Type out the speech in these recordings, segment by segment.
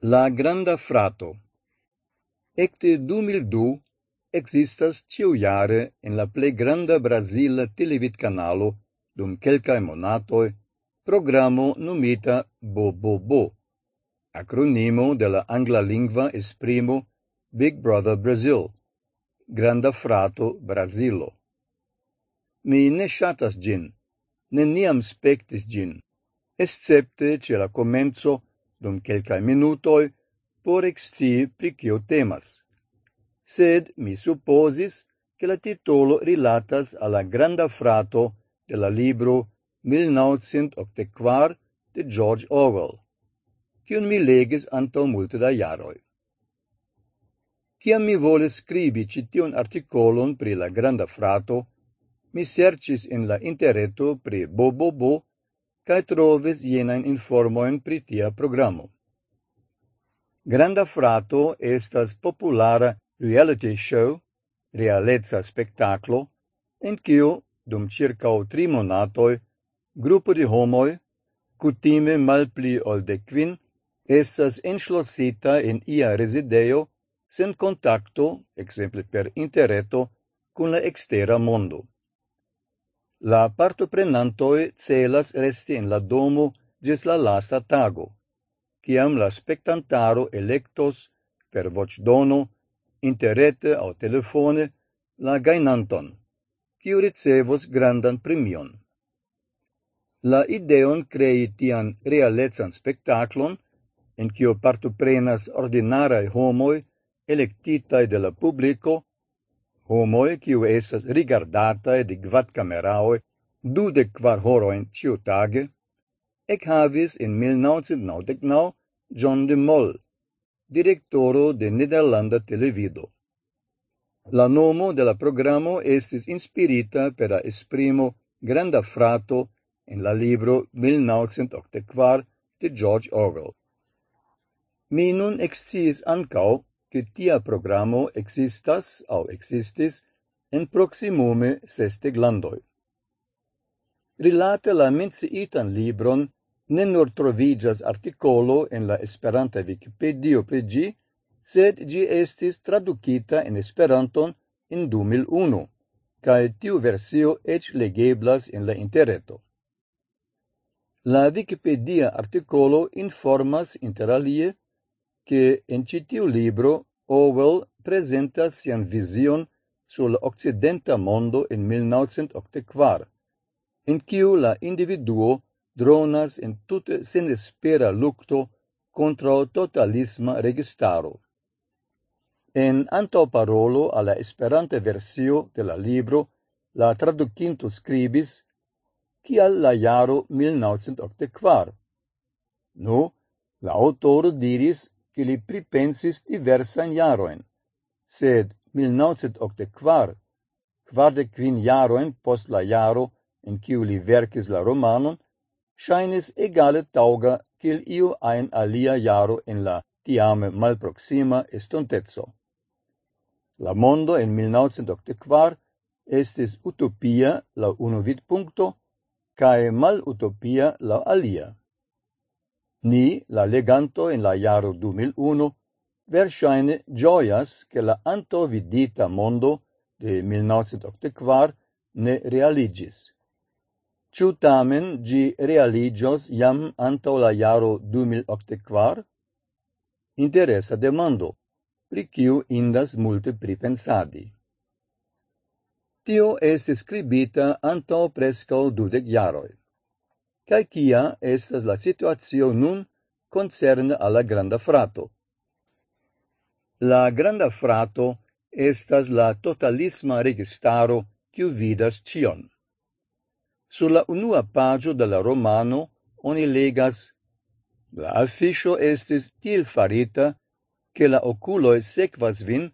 La granda frato. Ecte 2002 existas ciujare en la ple granda Brazila televidkanalo dum quelcae monatoi programo nomita BoBoBo, acronimo de la angla lingua esprimo Big Brother Brazil, Granda Frato Brasilo. Mi ne shatas gin, ne niam spectis gin, excepte ce la comenzo dum quelcae minutoi, por excii pri cio temas. Sed mi supposis che la titolo rilatas alla granda frato de la libro 1984 de George Orwell, cion mi legis anto multe da jaroi. Ciam mi vole scribi citiun articolon pri la granda frato, mi sercis in la interreto pri Bobobo cae trovis jenain informoen pri tia programo. Granda Frato estas populara reality show, realezza spectaclo, en cio, dum circau tri monatoi grupo di homoi, cutime malpli ol de quin, estas enschlossita in ia resideo sen contacto, exemple per interreto, cun la extera mondo. La partoprenantoi celas resti en la domo gis la lasta tago, ciam la spectantaro electos per vocdono, interrete au telefone la gainanton, ciu ricevos grandan premion. La ideon crei tian realezan spektaklon, en cio partoprenas ordinarae homoi electitae de la publico, homoi kiu estas rigardatae de gvat cameraoi dude quar horoin ciu tage, ec havis in 1999 John de Moll, directoro de Nederlanda Televido. La nomo de la programo estis inspirita per la esprimo Granda Frato en la libro 1984 de George Orwell. Mi nun exciis ancao che tia programo existas au existis en proximume seste glandoi. Rilate la menciitan libron ne nur trovigas artikolo en la Esperanta Vikipedio pri sed gi estis traducita en Esperanton in 2001, cae tiu versio ec legeblas en la interreto. La Wikipedia artikolo informas interalie che in citiu libro Orwell presenta sian vision sul occidenta mondo in 1984, in quiu la individuo dronas in tute senespera lucto contra totalisma registaro. En antoparolo alla esperante versio de la libro, la traducinto scribis cial la jaro 1984. Nu, la autoro diris che li pripensis diversan jaroen, sed 1984, quarde quin jaroen post la jaro in ciu li vercis la romanon, shainis egale tauga cil iu ein alia jaro in la tiame malproxima estontezzo. La mondo in 1984 estis utopia la uno vid vidpuncto, cae mal utopia la alia. Ni, la leganto in la jaro 2001, versaine gioias che la antovidita mondo de 1984 ne realigis. Ciu tamen gi realigios jam anto la jaro 2084? Interessa demando, pri ciu indas multe pripensadi. Tio est scribita anto presco dudec jaroi cae cia estas la situatio nun concerne alla granda frato. La granda frato estas la totalisma registaro quiu vidas cion. Sur la unua pagio de la romano oni legas La afficio estis til farita che la oculoi sequas vin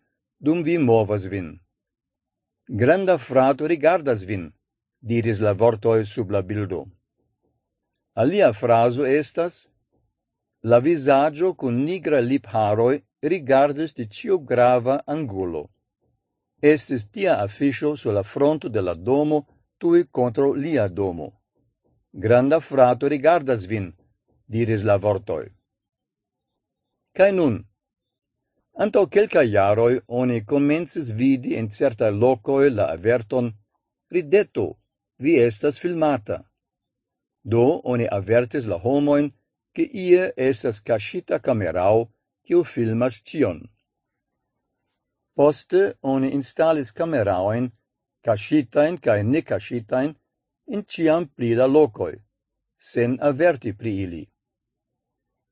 dum vi movas vin. Granda frato rigardas vin, diris la vortoi sub la bildo. Alia fraso estas La visaggio con nigra lipharoj rigardes de cio grava angulo. Estis tia afficio sulla fronto de la domo tui contro lia domo. Granda frato rigardas vin, diris la vortoi. Kaj nun, Anto quelca iaroi oni comences vidi in certa locoi la averton rideto, vi estas filmata. Do, oni avertis la homoin, che ie estas cascita camerao, quiu filmas tion. Poste, oni installis cameraoin, cascitain cae necascitain, in ciam plida locoi, sen averti pri ili.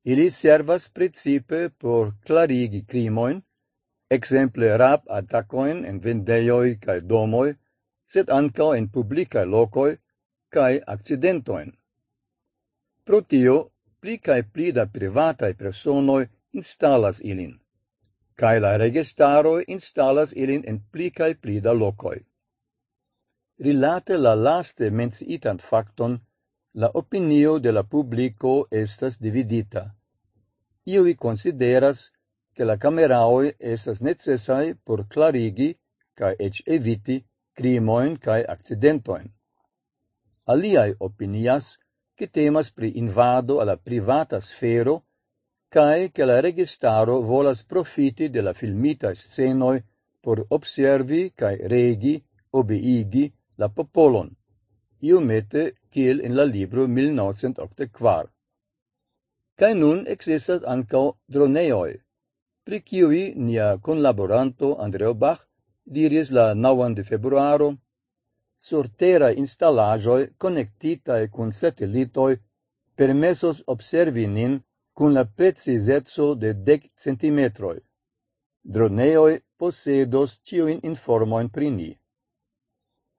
Ili servas principe por clarigi crimoin, exemple rap attacoin en vendeioi cae domoi, sed ancao en publicae locoi cae accidentoin. Pro tio, pli cae pli da privatae personoi instalas ilin, cae la registaroi instalas ilin en pli cae pli da locoi. Rilate la laste menciitan facton, la opinio de la publico estas dividita. Iui consideras che la cameraoi estas necessai por clarigi cae ec eviti crimoin cae accidentoin. Aliai opinias che temas pri invado alla privata sfero cae che la registaro volas profiti de la filmita scenoi por observi cae regi, obeigi la popolon, iomete kiel in la libro 1984. Cae nun existas ancao droneoi, pri kiui nia conlaboranto Andreo Bach diris la 9 de februaro surtera installajoi connectitae cun satellitoi permesos observi nin cun la precizezzo de dec centimetroi. Droneoi posedos tiuin informoin pri ni.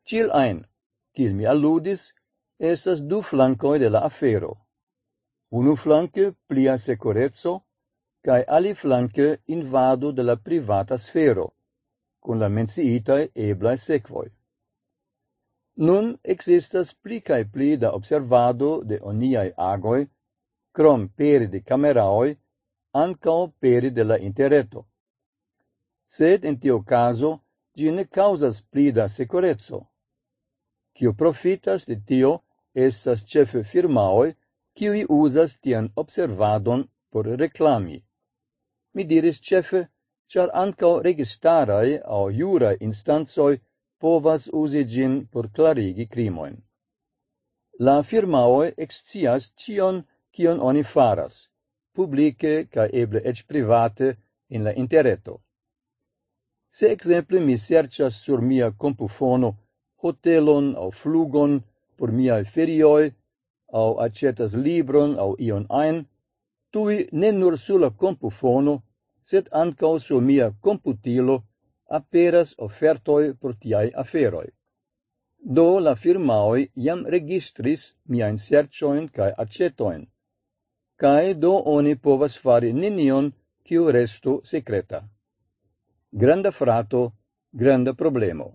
Cil ein, cil mi alludis, esas du flancoi de la afero. Unu flanque plia securezzo, cae ali flanque invado de la privata sfero, cun la menciitae eblae sequoi. Nun existas pli cae pli da observado de oniai agoi, crom peri de cameraoi, ancao peri de la interreto. Sed in tio caso, gi ne causas pli da securezzo. Cio profitas de tio estas cefe firmaoi, qui usas tian observadon por reclami. Mi diris cefe, char ancao registarai au jura instanzoi povas usi gin por clarigi crimoin. La firmaoi excias cion cion oni faras, publice ca eble ec private in la intereto. Se exemple mi sercias sur mia compufono hotelon au flugon por mia ferioi, au acetas libron au ion ein, tui ne nur sulla compufono, sed ancao sur mia computilo aperas offertoi por tiai aferoi. Do la firmaoi jam registris miain sercioin cae acetoin, cae do oni povas fari ninion kiu restu secreta. Granda frato, granda problemo.